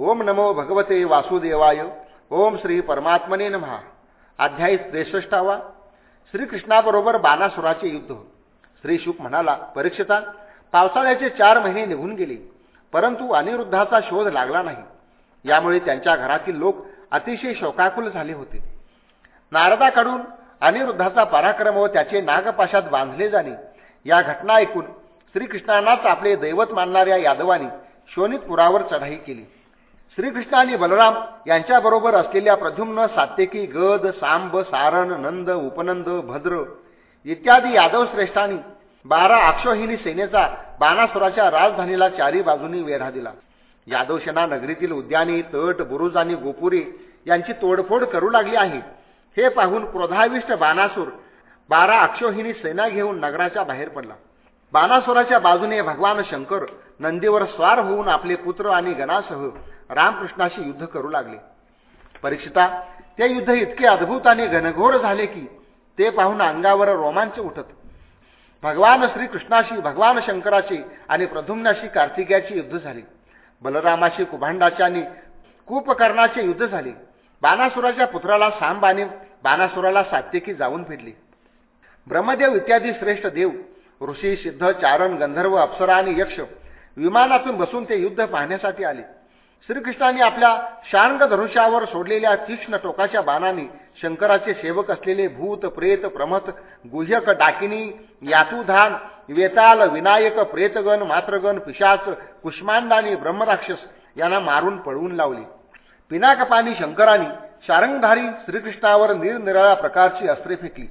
ओम नमो भगवते वासुदेवाय. ओम श्री परमात्मने नमहा अध्याय त्रेसष्टावा. श्रीकृष्णाबरोबर बाणासुराचे युद्ध. श्री शुक म्हणाला परीक्षिता पावसाळ्याचे चार महिने निघून गेले. परंतु अनिरुद्धाचा शोध लागला नाही. यामुळे त्यांच्या घरातील लोक अतिशय शोकाकुल झाले होते. नारदाकडून अनिरुद्धाचा पराक्रम व त्याचे नागपाशात बांधले जाणे या घटना ऐकून श्रीकृष्णांनाच आपले दैवत मानणाऱ्या यादवानी शोनितपुरावर चढाई केली. श्रीकृष्ण आणि बलराम यांच्याबरोबर असलेल्या प्रद्युम्न सात्यकी गद सांब सारण नंद उपनंद भद्र इत्यादी यादव श्रेष्ठांनी बारा अक्षोहिणी सेनेचा बाणासुराच्या राजधानीला चारी बाजूंनी वेढा दिला. यादवसेना नगरीतील उद्याने तट बुरुज आणि गोपुरे यांची तोडफोड करू लागली आहे. हे पाहून क्रोधाविष्ट बाणासूर बारा अक्षोहिणी सेना घेऊन नगराच्या बाहेर पडला. बाणासुराच्या बाजूने भगवान शंकर नंदीवर स्वार होऊन आपले पुत्र आणि गणासह रामकृष्णाशी युद्ध करू लागले. परीक्षिता ते युद्ध इतके अद्भुत आणि घनघोर झाले की ते पाहून अंगावर रोमांच उठत. भगवान श्रीकृष्णाशी भगवान शंकराचे आणि प्रधुम्नाशी कार्तिक्याची युद्ध झाले. बलरामाशी कुभांडाचे आणि कुपकर्णाचे युद्ध झाले. बाणासुराच्या पुत्राला सांबाने बाणासुराला सात्यकी जाऊन फिरली. ब्रह्मदेव इत्यादी श्रेष्ठ देव ऋषी सिद्ध चारण गंधर्व अप्सरा आणि यक्ष विमानातून बसून ते युद्ध पाहण्यासाठी आले. श्रीकृष्णाने आपल्या शांग धनुष्यावर सोडलेल्या तीक्ष्ण टोकाच्या बाणाने शंकराचे सेवक असलेले भूत प्रेत प्रमथ गुह्यक डाकिनी यातुधान वेताल विनायक प्रेतगण मात्रगण पिशाच कुष्मांड आणि ब्रह्मराक्षस यांना मारून पळवून लावले. पिनाकपानी शंकराने शारंगधारी श्रीकृष्णावर निरनिराळ्या प्रकारची अस्त्रे फेकली.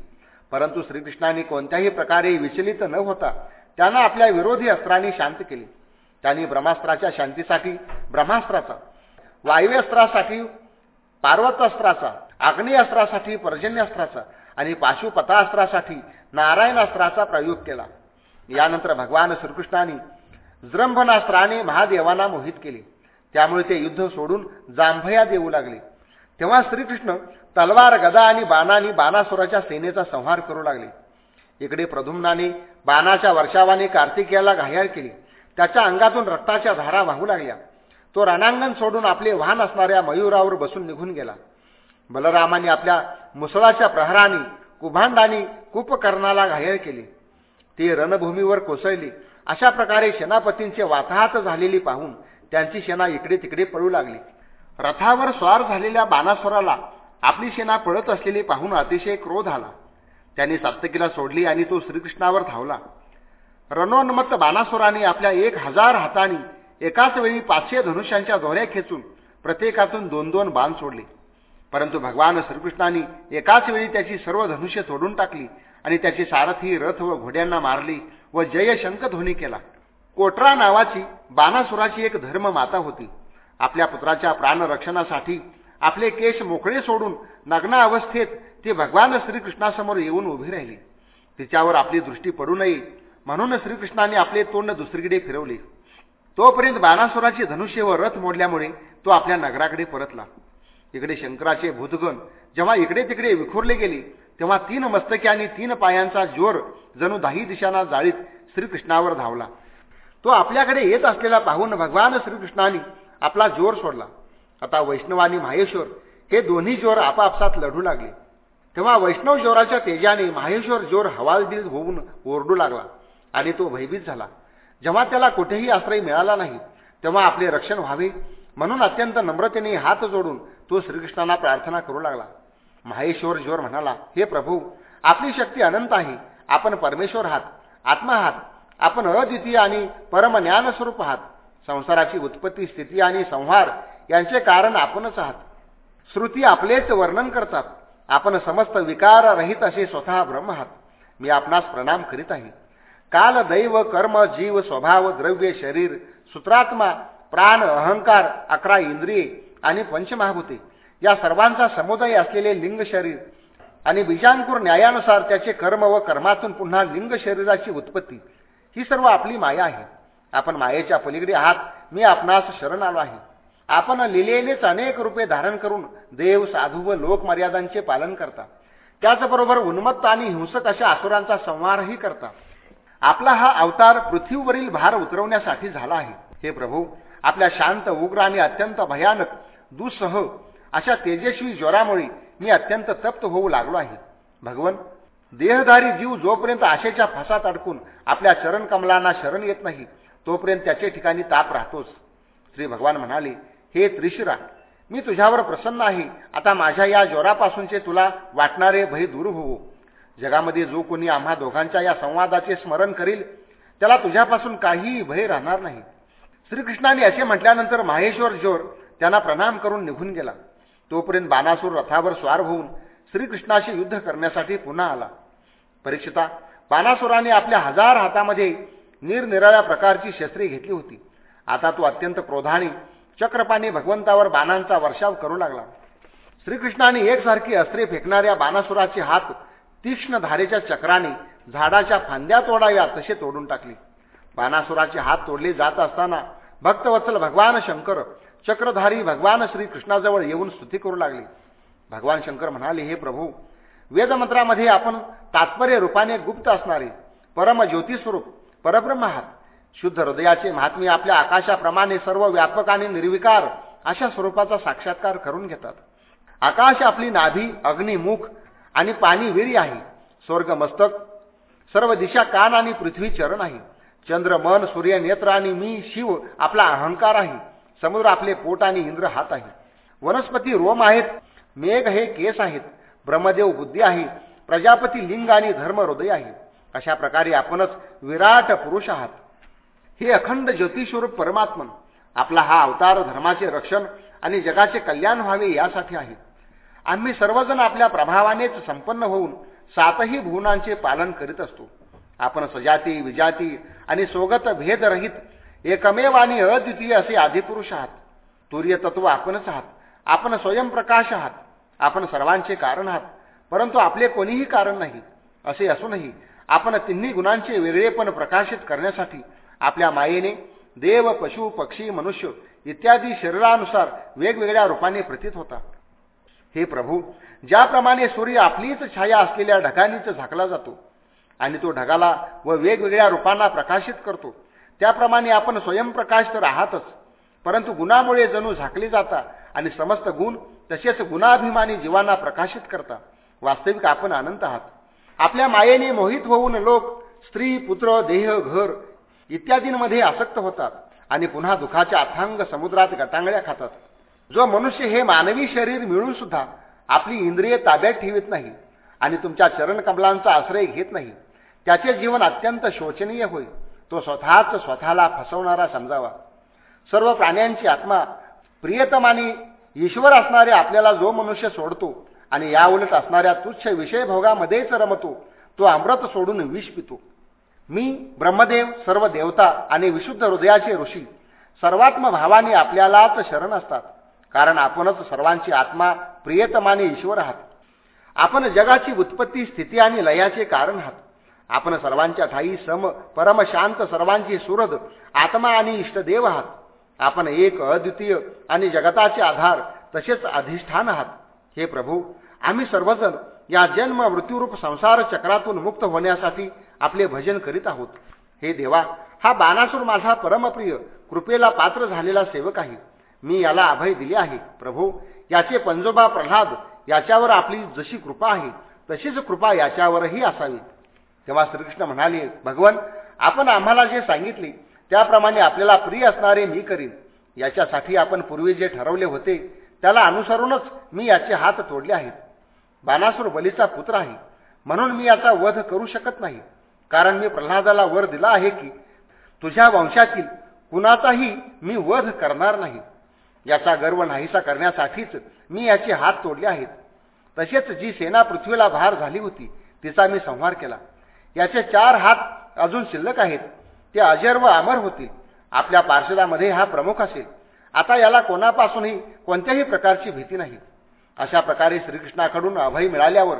परंतु श्रीकृष्णाने कोणत्याही प्रकारे विचलित न होता त्यांना आपल्या विरोधी अस्त्रांनी शांत केले. त्यांनी ब्रह्मास्त्राच्या शांतीसाठी ब्रह्मास्त्राचा वायुअस्त्रासाठी पार्वतास्त्राचा आग्नेयास्त्रासाठी पर्जन्यास्त्राचा आणि पाशुपतास्त्रासाठी नारायणास्त्राचा प्रयोग केला. यानंतर भगवान श्रीकृष्णाने जृंभनास्त्राने महादेवांना मोहित केले. त्यामुळे ते युद्ध सोडून जांभया देऊ लागले. तेव्हा श्रीकृष्ण तलवार गदा आणि बाणाने बाणासुराच्या सेनेचा संहार करू लागले. इकडे प्रधुम्नाने बाणाच्या वर्षावाने कार्तिकेयाला घायाळ केली. त्याच्या अंगातून रक्ताच्या धारा वाहू लागल्या. तो रणांगण सोडून आपले वाहन असणाऱ्या मयुरावर बसून निघून गेला. बलरामाने आपल्या मुसळाच्या प्रहाराने कुभांडानी कुपकर्णाला घायल केले. ते रणभूमीवर कोसळली. अशा प्रकारे सेनापतींचे वाताहात झालेली पाहून त्यांची सेना इकडे तिकडे पळू लागली. रथावर स्वार झालेल्या बाणासुराला आपली सेना पळत असलेली पाहून अतिशय क्रोध आला. त्यांनी साप्तकीला सोडली आणि तो श्रीकृष्णावर धावला. रणोन्मत्त बाणासुराने आपल्या एक हजार हातांनी एकाच वेळी पाचशे धनुष्यांच्या दोऱ्या खेचून प्रत्येकातून दोन दोन बाण सोडले. परंतु भगवान श्रीकृष्णाने एकाच वेळी त्याची सर्व धनुष्य सोडून टाकली आणि त्याची सारथी रथ व घोड्यांना मारली व जय शंखध्वनी केला. कोटरा नावाची बाणासुराची एक धर्म माता होती. आपल्या पुत्राच्या प्राणरक्षणासाठी आपले केश मोकळे सोडून नग्न अवस्थेत ती भगवान श्रीकृष्णासमोर येऊन उभी राहिली. तिच्यावर आपली दृष्टी पडू नये म्हणून श्रीकृष्णाने आपले तोंड दुसरीकडे फिरवले. तोपर्यंत बाणासुराची धनुष्य व रथ मोडल्यामुळे तो आपल्या नगराकडे परतला. इकडे शंकराचे भूतगण जेव्हा इकडे तिकडे विखुरले गेले तेव्हा तीन मस्तके आणि तीन पायांचा जोर जणू दाही दिशांना जाळीत श्रीकृष्णावर धावला. तो आपल्याकडे येत असलेला पाहून भगवान श्रीकृष्णाने आपला जोर सोडला. आता वैष्णव आणि माहेश्वर हे दोन्ही जोर आपापसात लढू लागले. तेव्हा वैष्णव जोराच्या तेजाने माहेश्वर जोर हवालदिल होऊन ओरडू लागला आणि तो भयभीत झाला. जेव्हा त्याला कुठेही आश्रय मिळाला नाही तेव्हा आपले रक्षण व्हावे म्हणून अत्यंत नम्रतेने हात जोडून तो श्रीकृष्णाला प्रार्थना करू लागला. माहेश्वर जोर म्हणाला हे प्रभू आपली शक्ती अनंत आहे. आपण परमेश्वर आहात आत्मा आहात. आपण अद्वितीय आणि परमज्ञानस्वरूप आहात. संसाराची उत्पत्ती स्थिती आणि संहार यांचे कारण आपणच आहात. श्रुती आपलेच वर्णन करतात. आपण समस्त विकार रहित असे स्वतः ब्रह्म आहात. मी आपणास प्रणाम करीत आहे. काल दैव कर्म जीव स्वभाव द्रव्य शरीर सूत्रात्मा प्राण अहंकार अकरा इंद्रिये आणि पंचमहाभूते या सर्वांचा समुदाय असलेले लिंग शरीर आणि बीजांकुर न्यायानुसार त्याचे कर्म व कर्मातून पुन्हा लिंग शरीराची उत्पत्ती ही सर्व आपली माया आहे. आपण मायेच्या पलीकडे आहात मी आपणास शरण आलो आहे. आपण लिहिलेलेच अनेक रूपे धारण करून देव साधू व लोकमर्यादांचे पालन करता. त्याचबरोबर उन्मत्त आणि हिंसक अशा आसुरांचा संहारही करता. आपला हा अवतार पृथ्वीवरील भार उतरवण्यासाठी झाला आहे. हे प्रभू आपल्या शांत उग्र आणि अत्यंत भयानक दुःसह अशा तेजस्वी ज्वरामुळे मी अत्यंत तप्त होऊ लागलो आहे. भगवन देहधारी जीव जोपर्यंत आशेच्या फसात अडकून आपल्या चरण कमलांना शरण येत नाही तोपर्यंत त्याच्या ठिकाणी ताप राहतोच. श्री भगवान म्हणाले हे त्रिशिरा मी तुझ्यावर प्रसन्न आहे. आता माझ्या या ज्वरापासूनचे तुला वाटणारे भय दूर होवो. जगामध्ये जो कोणी आम्हा दोघांच्या या संवादाचे स्मरण करील त्याला तुझ्यापासून काहीही भय राहणार नाही. श्रीकृष्णाने असे म्हटल्यानंतर माहेश्वर जोर त्यांना प्रणाम करून निघून गेला. तोपर्यंत बाणासूर रथावर स्वार होऊन श्रीकृष्णाशी युद्ध करण्यासाठी पुन्हा आला. परीक्षिता बाणासुराने आपल्या हजार हातामध्ये निरनिराळ्या प्रकारची शस्त्रे घेतली होती. आता तो अत्यंत क्रोधाने चक्रपाणी भगवंतावर बाणांचा वर्षाव करू लागला. श्रीकृष्णाने एकसारखी अस्त्रे फेकणाऱ्या बाणासुराचे हात तीक्ष्ण धारेच्या चक्राने झाडाच्या फांद्या तोडाव्या तसे तोडून टाकले. बाणासुराचे हात तोडले जात असताना भक्तवत्सल भगवान शंकर चक्रधारी भगवान श्रीकृष्णाजवळ येऊन स्तुती करू लागले. भगवान शंकर म्हणाले हे प्रभू वेदमंत्रामध्ये आपण तात्पर्य रूपाने गुप्त असणारे परम ज्योतिस्वरूप परब्रह्म आहात शुद्ध हृदयाचे महात्मे आपल्या आकाशाप्रमाणे सर्व व्यापक आणि निर्विकार अशा स्वरूपाचा साक्षात्कार करून घेतात. आकाश आपली नाभी अग्निमुख आणि पाणी विरी आहे. स्वर्ग मस्तक सर्व दिशा कान आणि पृथ्वी चरण आहे. चंद्र मन सूर्य नेत्र आणि मी शिव आपला अहंकार आहे. समुद्र आपले पोट आणि इंद्र हात आहे. वनस्पती रोम आहेत मेघ हे केस आहेत ब्रह्मदेव बुद्धी आहे प्रजापती लिंग आणि धर्म हृदय आहे. अशा प्रकारे आपणच विराट पुरुष आहात. हे अखंड ज्योतिस्वरूप परमात्मन आपला हा अवतार धर्माचे रक्षण आणि जगाचे कल्याण व्हावे यासाठी आहे. आम्ही सर्वजण आपल्या प्रभावानेच संपन्न होऊन सातही भुवनांचे पालन करीत असतो. आपण सजाती विजाती आणि सोगत भेदरहित एकमेव आणि अद्वितीय असे आदिपुरुष आहात. तुर्य तत्व आपणच आहात. आपण स्वयंप्रकाश आहात. आपण सर्वांचे कारण आहात. परंतु आपले कोणीही कारण नाही असे असूनही आपण तिन्ही गुणांचे वेगळेपण प्रकाशित करण्यासाठी आपल्या मायेने देव पशु पक्षी मनुष्य इत्यादी शरीरानुसार वेगवेगळ्या रूपाने प्रतीत होता. हे प्रभू ज्याप्रमाणे सूर्य आपलीच छाया असलेल्या ढगांनीच झाकला जातो आणि तो ढगाला व वेगवेगळ्या रूपांना प्रकाशित करतो त्याप्रमाणे आपण स्वयंप्रकाश तर आहातच परंतु गुणामुळे जणू झाकले जाता आणि समस्त गुण तसेच गुणाभिमानी जीवांना प्रकाशित करता वास्तविक आपण अनंत आहात. आपल्या मायेने मोहित होऊन लोक स्त्री पुत्र देह घर इत्यादींमध्ये आसक्त होतात आणि पुन्हा दुखाच्या अथांग समुद्रात गटांगळ्या खातात. जो मनुष्य हे मानवी शरीर मिळून सुद्धा आपली इंद्रिय ताब्यात ठेवित नाही आणि तुमच्या चरणकमलांचा आश्रय घेत नाही त्याचे जीवन अत्यंत शोचनीय होईल तो स्वतःच स्वतःला फसवणारा समजावा. सर्व प्राण्यांची आत्मा प्रियतम आणि ईश्वर असणारे आपल्याला जो मनुष्य सोडतो आणि या उलट असणाऱ्या तुच्छ विषयभोगामध्येच रमतो. तो अमृत सोडून विष पितो. मी ब्रह्मदेव सर्व देवता आणि विशुद्ध हृदयाचे ऋषी सर्वात्म भावाने आपल्यालाच शरण असतात. कारण आपणच सर्वांची आत्मा प्रियतमाने ईश्वर आहात. आपण जगाची उत्पत्ती स्थिती आणि लयाचे कारण आहात. आपण सर्वांच्या ठाई सम परमशांत सर्वांची सुरद आत्मा आणि इष्टदेव आहात. आपण एक अद्वितीय आणि जगताचे आधार तसेच अधिष्ठान आहात. हे प्रभू आम्ही सर्वजण या जन्म मृत्यूरूप संसार चक्रातून मुक्त होण्यासाठी आपले भजन करीत आहोत. हे देवा हा बाणासूर माझा परमप्रिय कृपेला पात्र झालेला सेवक आहे. मी याला अभय दिले आहे. प्रभू याचे पंजोबा प्रल्हाद याच्यावर आपली जशी कृपा आहे तशीच कृपा याच्यावरही असावी. तेव्हा श्रीकृष्ण म्हणाले भगवान आपण आम्हाला जे सांगितले त्याप्रमाणे आपल्याला प्रिय असणारे मी करीन. याच्यासाठी आपण पूर्वी जे ठरवले होते त्याला अनुसरूनच मी याचे हात तोडले आहेत. बाणासूर बलीचा पुत्र आहे. म्हणून मी याचा वध करू शकत नाही. कारण मी प्रल्हादाला वर दिला आहे की तुझ्या वंशातील कुणाचाही मी वध करणार नाही. याचा गर्व नाहीसा करण्यासाठीच मी याचे हात तोडले आहेत. तसेच जी सेना पृथ्वीला भार झाली होती तिचा मी संहार केला. याचे चार हात अजून शिल्लक आहेत. ते अजर व अमर होतील. आपल्या पार्शदामध्ये हा प्रमुख असेल. आता याला कोणापासूनही कोणत्याही प्रकारची भीती नाही. अशा प्रकारे श्रीकृष्णाकडून अभय मिळाल्यावर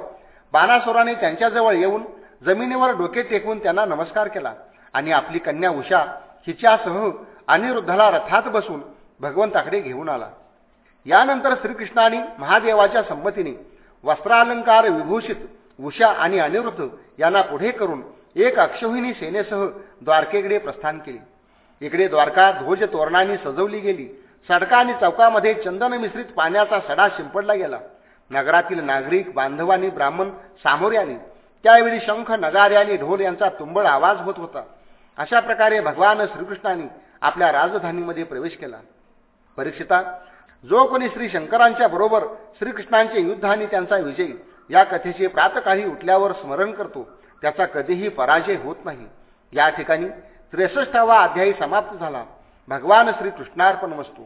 बाणासुराने त्यांच्याजवळ येऊन जमिनीवर डोके टेकवून त्यांना नमस्कार केला आणि आपली कन्या उषा हिच्यासह अनिरुद्धाला रथात बसून भगवंताकडे घेऊन आला. यानंतर श्रीकृष्णाने महादेवाच्या संमतीने वस्त्रालंकार विभूषित उषा आणि अनिरुद्ध यांना पुढे करून एक अक्षोहिणी सेनेसह द्वारकेकडे प्रस्थान केले. इकडे द्वारका ध्वज तोरणांनी सजवली गेली. सडका आणि चौकामध्ये चंदन मिश्रित पाण्याचा सडा शिंपडला गेला. नगरातील नागरिक बांधव ब्राह्मण सामोरे आले त्यावेळी शंख नगारे आणि ढोल यांचा तुंबळ आवाज होत होता. अशा प्रकारे भगवान श्रीकृष्णाने आपल्या राजधानीमध्ये प्रवेश केला. परीक्षिता जो कोणी श्री शंकरांच्या बरोबर श्रीकृष्णांचे युद्ध आणि त्यांचा विजय या कथेचे प्रातकाळी उठल्यावर स्मरण करतो त्याचा कधीही पराजय होत नाही. या ठिकाणी त्रेसष्टावा अध्यायी समाप्त झाला. भगवान श्रीकृष्णार्पण वस्तू.